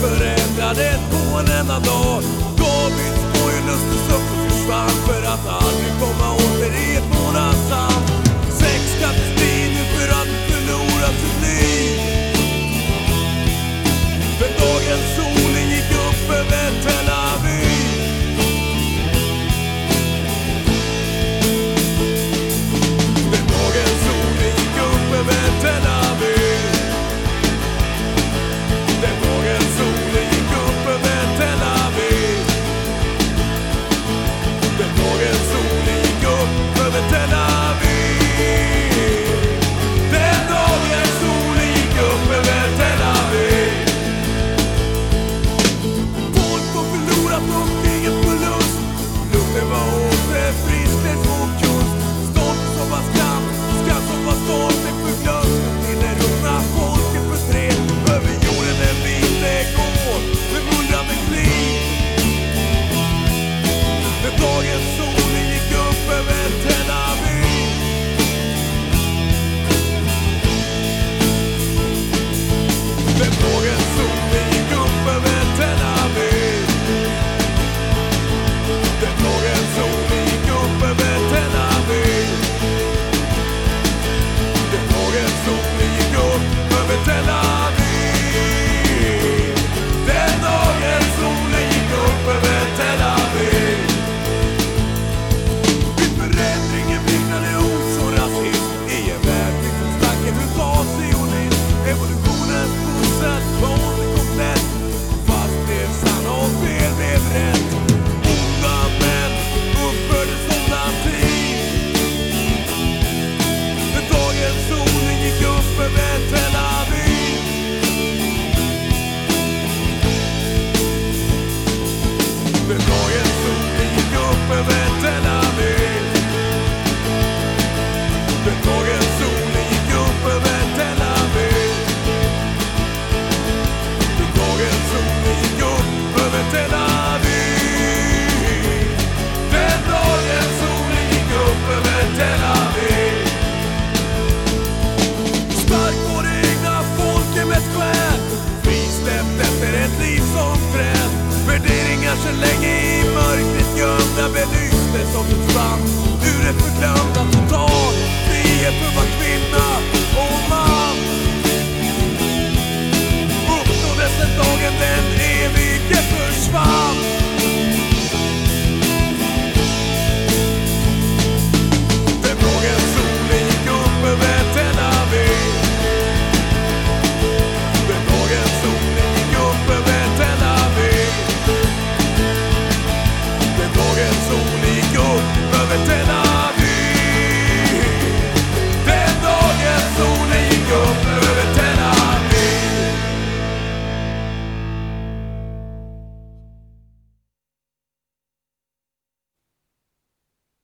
förändrades på en enda dag.